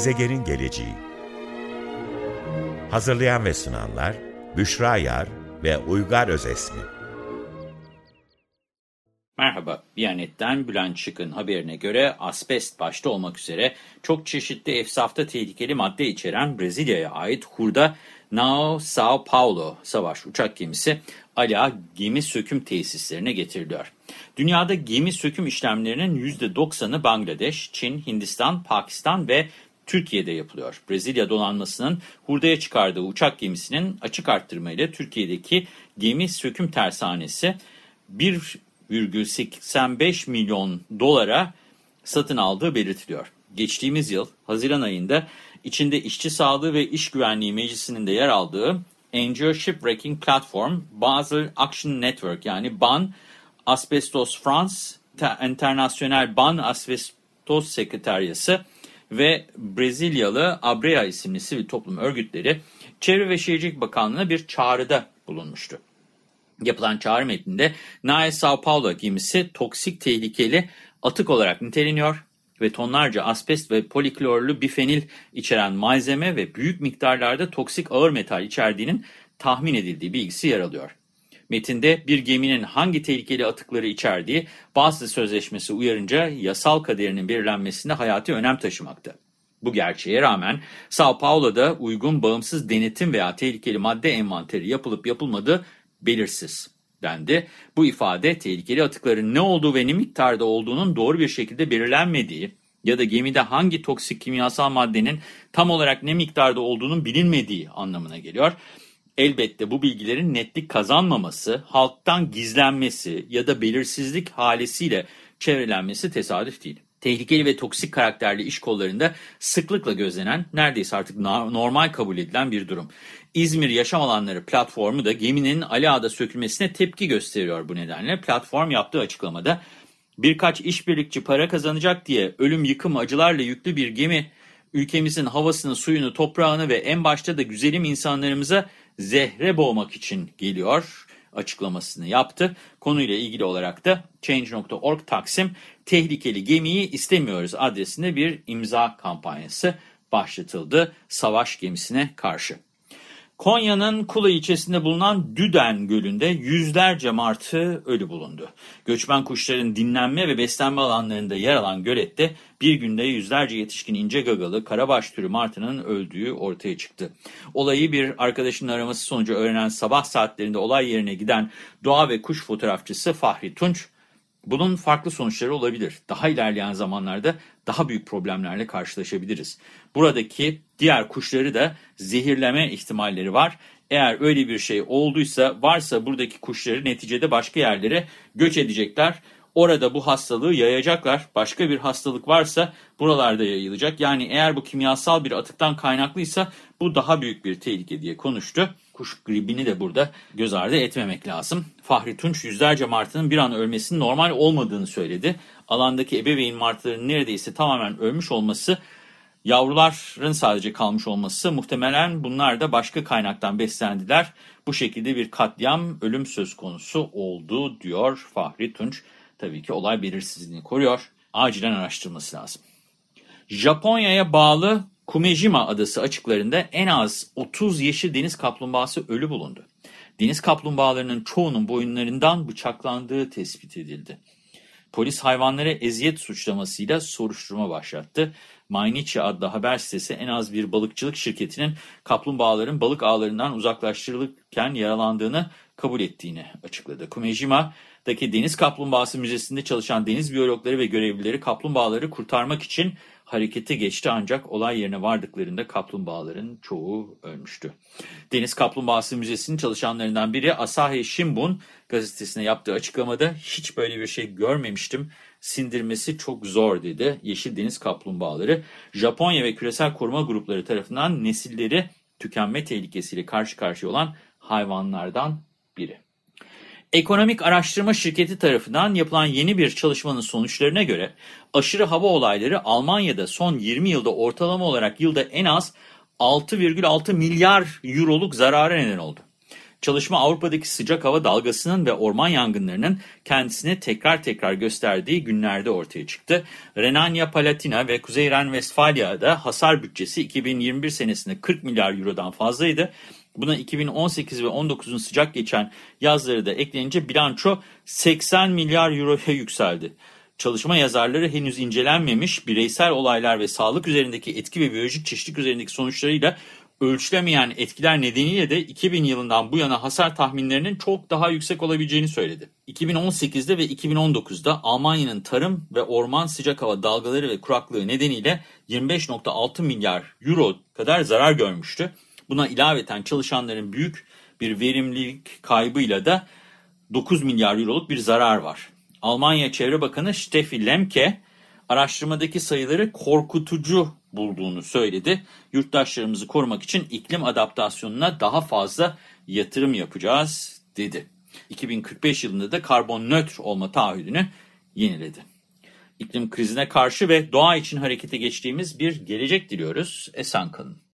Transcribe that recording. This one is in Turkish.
Gezegenin geleceği Hazırlayan ve sunanlar Büşra Yar ve Uygar Özesmi Merhaba, Biyanet'ten Bülent Şık'ın haberine göre asbest başta olmak üzere çok çeşitli efsafta tehlikeli madde içeren Brezilya'ya ait hurda Nao Sao Paulo savaş uçak gemisi Ala gemi söküm tesislerine getiriliyor. Dünyada gemi söküm işlemlerinin %90'ı Bangladeş, Çin, Hindistan, Pakistan ve Türkiye'de yapılıyor. Brezilya donanmasının hurdaya çıkardığı uçak gemisinin açık arttırmayla Türkiye'deki gemi söküm tersanesi 1,85 milyon dolara satın aldığı belirtiliyor. Geçtiğimiz yıl Haziran ayında içinde işçi sağlığı ve iş güvenliği meclisinin de yer aldığı NGO Shipwrecking Platform, Basel Action Network yani BAN, Asbestos France, International BAN Asbestos Sekreteryası ve Brezilyalı Abrea isimli sivil toplum örgütleri Çevre ve Şehircilik Bakanlığı'na bir çağrıda bulunmuştu. Yapılan çağrı metninde Nae Sao Paulo gemisi toksik tehlikeli atık olarak niteleniyor ve tonlarca asbest ve poliklorlu bifenil içeren malzeme ve büyük miktarlarda toksik ağır metal içerdiğinin tahmin edildiği bilgisi yer alıyor. Metinde bir geminin hangi tehlikeli atıkları içerdiği bazı sözleşmesi uyarınca yasal kaderinin belirlenmesinde hayati önem taşımakta. Bu gerçeğe rağmen Sao Paulo'da uygun bağımsız denetim veya tehlikeli madde envanteri yapılıp yapılmadığı belirsiz dendi. Bu ifade tehlikeli atıkların ne olduğu ve ne miktarda olduğunun doğru bir şekilde belirlenmediği ya da gemide hangi toksik kimyasal maddenin tam olarak ne miktarda olduğunun bilinmediği anlamına geliyor. Elbette bu bilgilerin netlik kazanmaması, halktan gizlenmesi ya da belirsizlik halesiyle çevrelenmesi tesadüf değil. Tehlikeli ve toksik karakterli iş kollarında sıklıkla gözlenen, neredeyse artık normal kabul edilen bir durum. İzmir Yaşam Alanları platformu da geminin Ali Ağa'da sökülmesine tepki gösteriyor bu nedenle. Platform yaptığı açıklamada birkaç işbirlikçi para kazanacak diye ölüm yıkım acılarla yüklü bir gemi ülkemizin havasını, suyunu, toprağını ve en başta da güzelim insanlarımıza zehre boğmak için geliyor açıklamasını yaptı. Konuyla ilgili olarak da Change.org Taksim tehlikeli gemiyi istemiyoruz adresinde bir imza kampanyası başlatıldı savaş gemisine karşı. Konya'nın Kula ilçesinde bulunan Düden Gölü'nde yüzlerce martı ölü bulundu. Göçmen kuşların dinlenme ve beslenme alanlarında yer alan gölette bir günde yüzlerce yetişkin ince gagalı karabaş türü martının öldüğü ortaya çıktı. Olayı bir arkadaşının araması sonucu öğrenen sabah saatlerinde olay yerine giden doğa ve kuş fotoğrafçısı Fahri Tunç, bunun farklı sonuçları olabilir. Daha ilerleyen zamanlarda daha büyük problemlerle karşılaşabiliriz. Buradaki diğer kuşları da zehirleme ihtimalleri var. Eğer öyle bir şey olduysa, varsa buradaki kuşları neticede başka yerlere göç edecekler. Orada bu hastalığı yayacaklar. Başka bir hastalık varsa buralarda yayılacak. Yani eğer bu kimyasal bir atıktan kaynaklıysa bu daha büyük bir tehlike diye konuştu. Kuş gribini de burada göz ardı etmemek lazım. Fahri Tunç yüzlerce martının bir an ölmesinin normal olmadığını söyledi. Alandaki ebeveyn martıların neredeyse tamamen ölmüş olması Yavruların sadece kalmış olması muhtemelen bunlar da başka kaynaktan beslendiler. Bu şekilde bir katliam ölüm söz konusu oldu diyor Fahri Tunç. Tabii ki olay belirsizliğini koruyor. Acilen araştırılması lazım. Japonya'ya bağlı Kumejima adası açıklarında en az 30 yeşil deniz kaplumbağası ölü bulundu. Deniz kaplumbağalarının çoğunun boyunlarından bıçaklandığı tespit edildi. Polis hayvanlara eziyet suçlamasıyla soruşturma başlattı. Mainichi adlı haber sitesi en az bir balıkçılık şirketinin kaplumbağaların balık ağlarından uzaklaştırılırken yaralandığını kabul ettiğini açıkladı. Kumejima'daki Deniz Kaplumbağası Müzesi'nde çalışan deniz biyologları ve görevlileri kaplumbağaları kurtarmak için harekete geçti ancak olay yerine vardıklarında kaplumbağaların çoğu ölmüştü. Deniz Kaplumbağası Müzesi'nin çalışanlarından biri Asahi Shimbun gazetesine yaptığı açıklamada hiç böyle bir şey görmemiştim. Sindirmesi çok zor dedi. Yeşil deniz kaplumbağaları Japonya ve küresel koruma grupları tarafından nesilleri tükenme tehlikesiyle karşı karşıya olan hayvanlardan biri. Ekonomik Araştırma Şirketi tarafından yapılan yeni bir çalışmanın sonuçlarına göre aşırı hava olayları Almanya'da son 20 yılda ortalama olarak yılda en az 6,6 milyar euroluk zarara neden oldu. Çalışma Avrupa'daki sıcak hava dalgasının ve orman yangınlarının kendisini tekrar tekrar gösterdiği günlerde ortaya çıktı. Renania-Palatina ve Kuzey Ren-Vestfalya'da hasar bütçesi 2021 senesinde 40 milyar eurodan fazlaydı. Buna 2018 ve 19'un sıcak geçen yazları da eklenince bilanço 80 milyar euroya yükseldi. Çalışma yazarları henüz incelenmemiş bireysel olaylar ve sağlık üzerindeki etki ve biyolojik çeşitlilik üzerindeki sonuçlarıyla ölçülemeyen etkiler nedeniyle de 2000 yılından bu yana hasar tahminlerinin çok daha yüksek olabileceğini söyledi. 2018'de ve 2019'da Almanya'nın tarım ve orman sıcak hava dalgaları ve kuraklığı nedeniyle 25.6 milyar euro kadar zarar görmüştü. Buna ilaveten çalışanların büyük bir verimlilik kaybıyla da 9 milyar euroluk bir zarar var. Almanya Çevre Bakanı Steffi Lemke araştırmadaki sayıları korkutucu bulduğunu söyledi. Yurttaşlarımızı korumak için iklim adaptasyonuna daha fazla yatırım yapacağız dedi. 2045 yılında da karbon nötr olma taahhüdünü yeniledi. İklim krizine karşı ve doğa için harekete geçtiğimiz bir gelecek diliyoruz. Esen kalın.